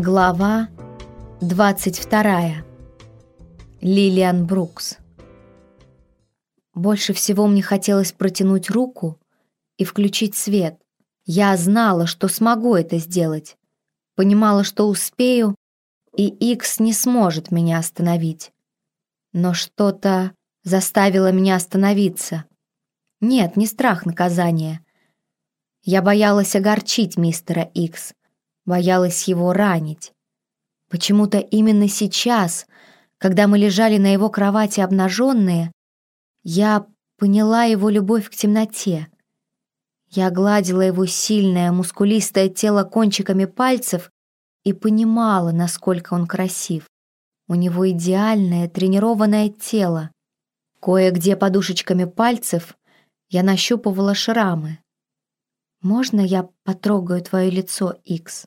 Глава 22. Лилиан Брукс. Больше всего мне хотелось протянуть руку и включить свет. Я знала, что смогу это сделать. Понимала, что успею, и Икс не сможет меня остановить. Но что-то заставило меня остановиться. Нет, не страх наказания. Я боялась огорчить мистера Икс, боялась его ранить. Почему-то именно сейчас, когда мы лежали на его кровати обнаженные, я поняла его любовь к темноте. Я гладила его сильное, мускулистое тело кончиками пальцев и понимала, насколько он красив. У него идеальное, тренированное тело. Кое-где подушечками пальцев я нащупывала шрамы. «Можно я потрогаю твое лицо, Икс?»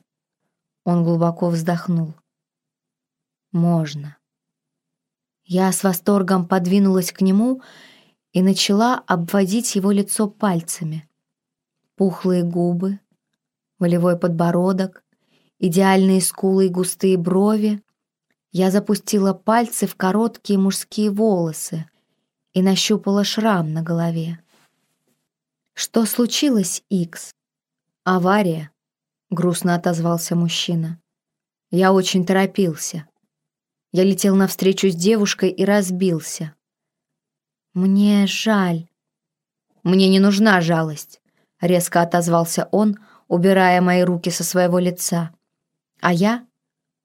Он глубоко вздохнул. «Можно». Я с восторгом подвинулась к нему и начала обводить его лицо пальцами. Пухлые губы, волевой подбородок, идеальные скулы и густые брови. Я запустила пальцы в короткие мужские волосы и нащупала шрам на голове. «Что случилось, Икс?» «Авария», — грустно отозвался мужчина. «Я очень торопился. Я летел навстречу с девушкой и разбился». «Мне жаль». «Мне не нужна жалость», — резко отозвался он, убирая мои руки со своего лица. А я,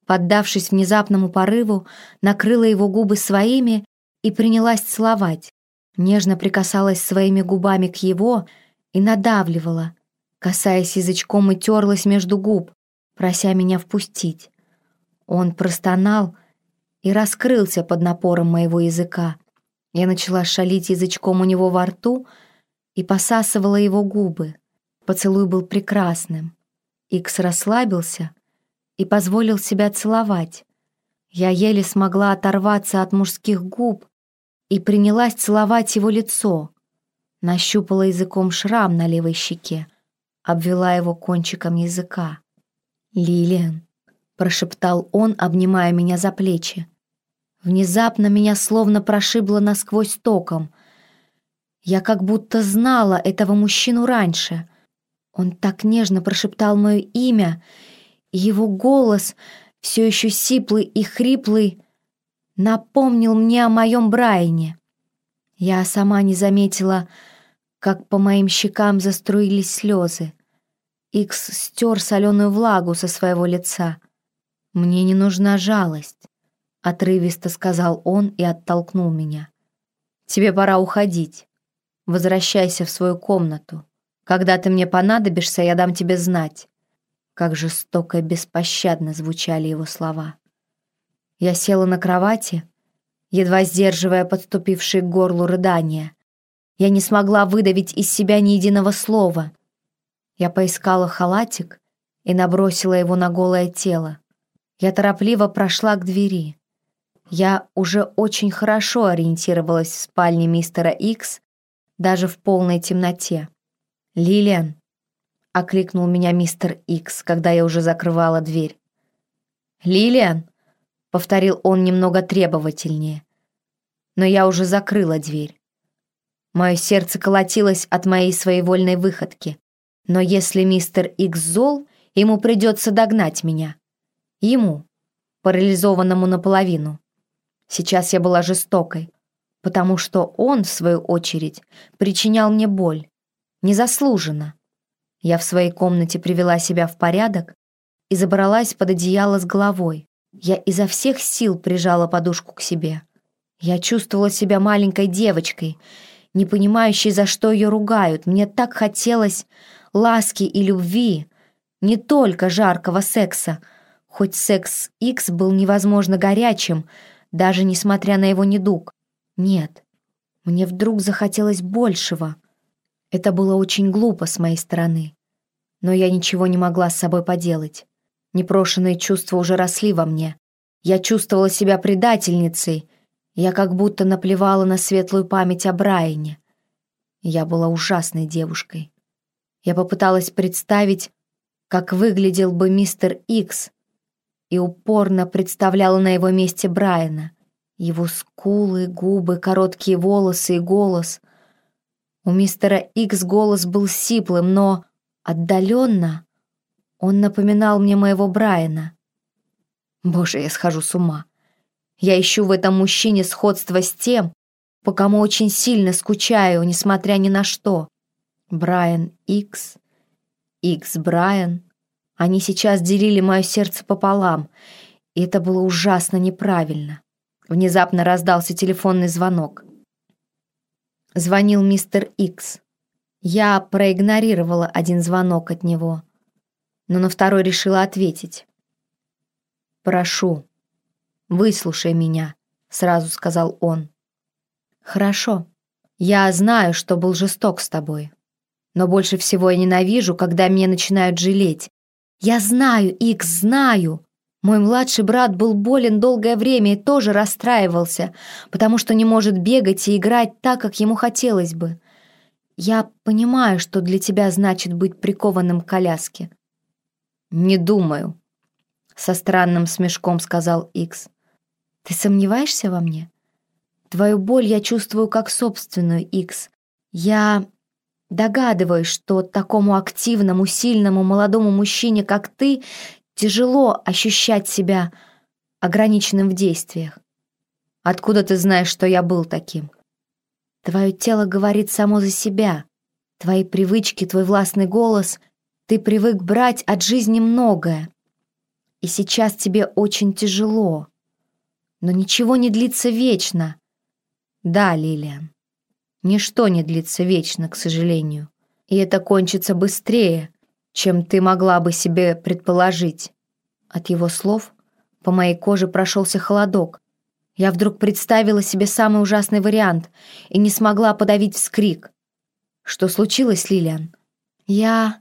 поддавшись внезапному порыву, накрыла его губы своими и принялась целовать нежно прикасалась своими губами к его и надавливала, касаясь язычком и терлась между губ, прося меня впустить. Он простонал и раскрылся под напором моего языка. Я начала шалить язычком у него во рту и посасывала его губы. Поцелуй был прекрасным. Икс расслабился и позволил себя целовать. Я еле смогла оторваться от мужских губ и принялась целовать его лицо. Нащупала языком шрам на левой щеке, обвела его кончиком языка. «Лилиан», — прошептал он, обнимая меня за плечи. Внезапно меня словно прошибло насквозь током. Я как будто знала этого мужчину раньше. Он так нежно прошептал мое имя, и его голос, все еще сиплый и хриплый, напомнил мне о моем Брайане. Я сама не заметила, как по моим щекам заструились слезы. Икс стер соленую влагу со своего лица. «Мне не нужна жалость», — отрывисто сказал он и оттолкнул меня. «Тебе пора уходить. Возвращайся в свою комнату. Когда ты мне понадобишься, я дам тебе знать». Как жестоко и беспощадно звучали его слова. Я села на кровати, едва сдерживая подступившие к горлу рыдания. Я не смогла выдавить из себя ни единого слова. Я поискала халатик и набросила его на голое тело. Я торопливо прошла к двери. Я уже очень хорошо ориентировалась в спальне мистера Икс, даже в полной темноте. «Лилиан!» — окликнул меня мистер Икс, когда я уже закрывала дверь. «Лилиан!» — повторил он немного требовательнее. Но я уже закрыла дверь. Мое сердце колотилось от моей своевольной выходки. Но если мистер Икс зол, ему придется догнать меня. Ему, парализованному наполовину. Сейчас я была жестокой, потому что он, в свою очередь, причинял мне боль. Незаслуженно. Я в своей комнате привела себя в порядок и забралась под одеяло с головой. Я изо всех сил прижала подушку к себе. Я чувствовала себя маленькой девочкой, не понимающей, за что ее ругают. Мне так хотелось ласки и любви, не только жаркого секса, хоть секс X был невозможно горячим, даже несмотря на его недуг. Нет, мне вдруг захотелось большего. Это было очень глупо с моей стороны, но я ничего не могла с собой поделать. Непрошенные чувства уже росли во мне. Я чувствовала себя предательницей. Я как будто наплевала на светлую память о Брайане. Я была ужасной девушкой. Я попыталась представить, как выглядел бы мистер Икс, и упорно представляла на его месте Брайана. Его скулы, губы, короткие волосы и голос. У мистера Икс голос был сиплым, но отдаленно он напоминал мне моего Брайана. Боже, я схожу с ума. Я ищу в этом мужчине сходство с тем, по кому очень сильно скучаю, несмотря ни на что. Брайан Икс, Икс Брайан. Они сейчас делили мое сердце пополам, и это было ужасно неправильно. Внезапно раздался телефонный звонок. Звонил мистер Икс. Я проигнорировала один звонок от него, но на второй решила ответить. «Прошу, выслушай меня», — сразу сказал он. «Хорошо. Я знаю, что был жесток с тобой. Но больше всего я ненавижу, когда меня начинают жалеть. Я знаю, Икс, знаю. Мой младший брат был болен долгое время и тоже расстраивался, потому что не может бегать и играть так, как ему хотелось бы. Я понимаю, что для тебя значит быть прикованным к коляске». «Не думаю», — со странным смешком сказал Икс. «Ты сомневаешься во мне?» Твою боль я чувствую как собственную, Икс. Я догадываюсь, что такому активному, сильному, молодому мужчине, как ты, тяжело ощущать себя ограниченным в действиях. Откуда ты знаешь, что я был таким? Твое тело говорит само за себя. Твои привычки, твой властный голос. Ты привык брать от жизни многое. И сейчас тебе очень тяжело. Но ничего не длится вечно. Да, Лилиан. Ничто не длится вечно, к сожалению. И это кончится быстрее, чем ты могла бы себе предположить. От его слов по моей коже прошелся холодок. Я вдруг представила себе самый ужасный вариант и не смогла подавить вскрик. Что случилось, Лилиан? Я...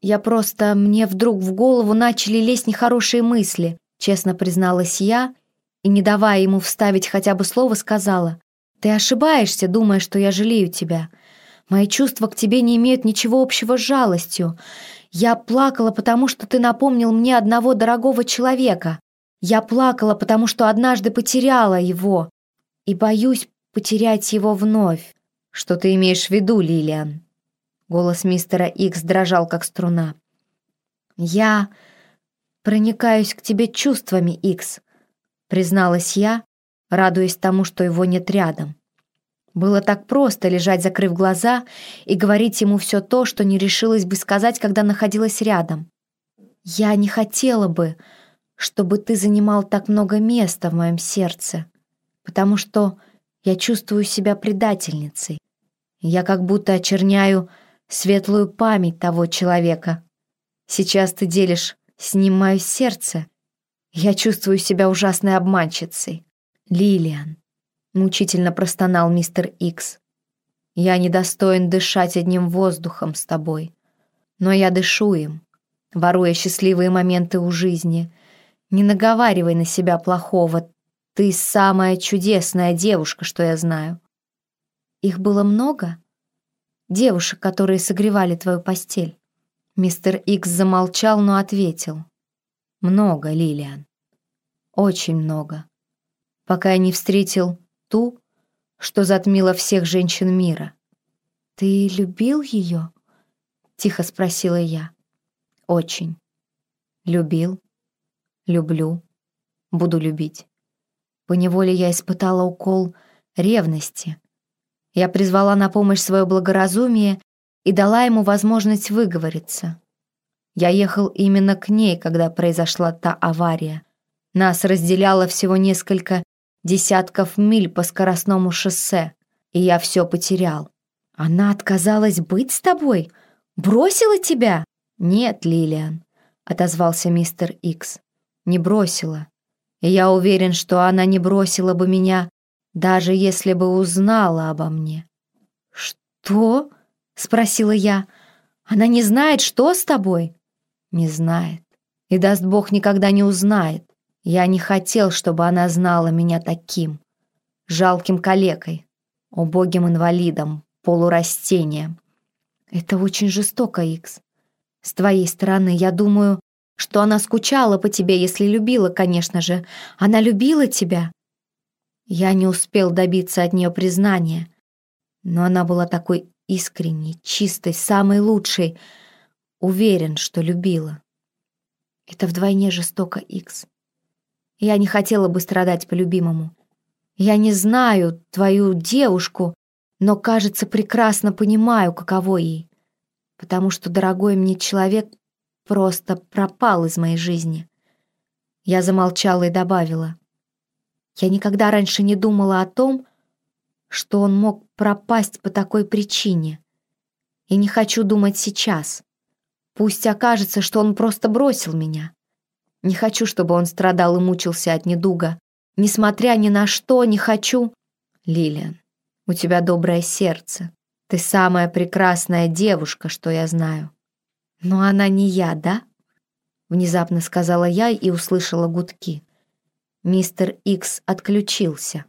Я просто... Мне вдруг в голову начали лезть нехорошие мысли, честно призналась я, и, не давая ему вставить хотя бы слово, сказала. Ты ошибаешься, думая, что я жалею тебя. Мои чувства к тебе не имеют ничего общего с жалостью. Я плакала, потому что ты напомнил мне одного дорогого человека. Я плакала, потому что однажды потеряла его. И боюсь потерять его вновь. Что ты имеешь в виду, Лилиан? Голос мистера Икс дрожал, как струна. Я проникаюсь к тебе чувствами, Икс, призналась я, радуясь тому, что его нет рядом. Было так просто лежать, закрыв глаза, и говорить ему все то, что не решилась бы сказать, когда находилась рядом. «Я не хотела бы, чтобы ты занимал так много места в моем сердце, потому что я чувствую себя предательницей. Я как будто очерняю светлую память того человека. Сейчас ты делишь с ним мое сердце. Я чувствую себя ужасной обманщицей. «Лилиан», — мучительно простонал мистер Икс, «я недостоин дышать одним воздухом с тобой, но я дышу им, воруя счастливые моменты у жизни. Не наговаривай на себя плохого, ты самая чудесная девушка, что я знаю». «Их было много?» «Девушек, которые согревали твою постель?» Мистер Икс замолчал, но ответил. «Много, Лилиан. Очень много пока я не встретил ту, что затмила всех женщин мира. «Ты любил ее?» — тихо спросила я. «Очень. Любил. Люблю. Буду любить». Поневоле я испытала укол ревности. Я призвала на помощь свое благоразумие и дала ему возможность выговориться. Я ехал именно к ней, когда произошла та авария. Нас разделяло всего несколько десятков миль по скоростному шоссе, и я все потерял. Она отказалась быть с тобой? Бросила тебя? Нет, Лилиан, отозвался мистер Икс. Не бросила. И я уверен, что она не бросила бы меня, даже если бы узнала обо мне. Что? спросила я. Она не знает, что с тобой? Не знает. И даст Бог никогда не узнает. Я не хотел, чтобы она знала меня таким, жалким калекой, убогим инвалидом, полурастением. Это очень жестоко, Икс. С твоей стороны, я думаю, что она скучала по тебе, если любила, конечно же. Она любила тебя?» Я не успел добиться от нее признания, но она была такой искренней, чистой, самой лучшей. Уверен, что любила. Это вдвойне жестоко, Икс. Я не хотела бы страдать по любимому. Я не знаю твою девушку, но, кажется, прекрасно понимаю, каково ей. Потому что дорогой мне человек просто пропал из моей жизни. Я замолчала и добавила. Я никогда раньше не думала о том, что он мог пропасть по такой причине. И не хочу думать сейчас. Пусть окажется, что он просто бросил меня. Не хочу, чтобы он страдал и мучился от недуга. Несмотря ни на что, не хочу... Лилиан, у тебя доброе сердце. Ты самая прекрасная девушка, что я знаю. Но она не я, да? Внезапно сказала я и услышала гудки. Мистер Икс отключился.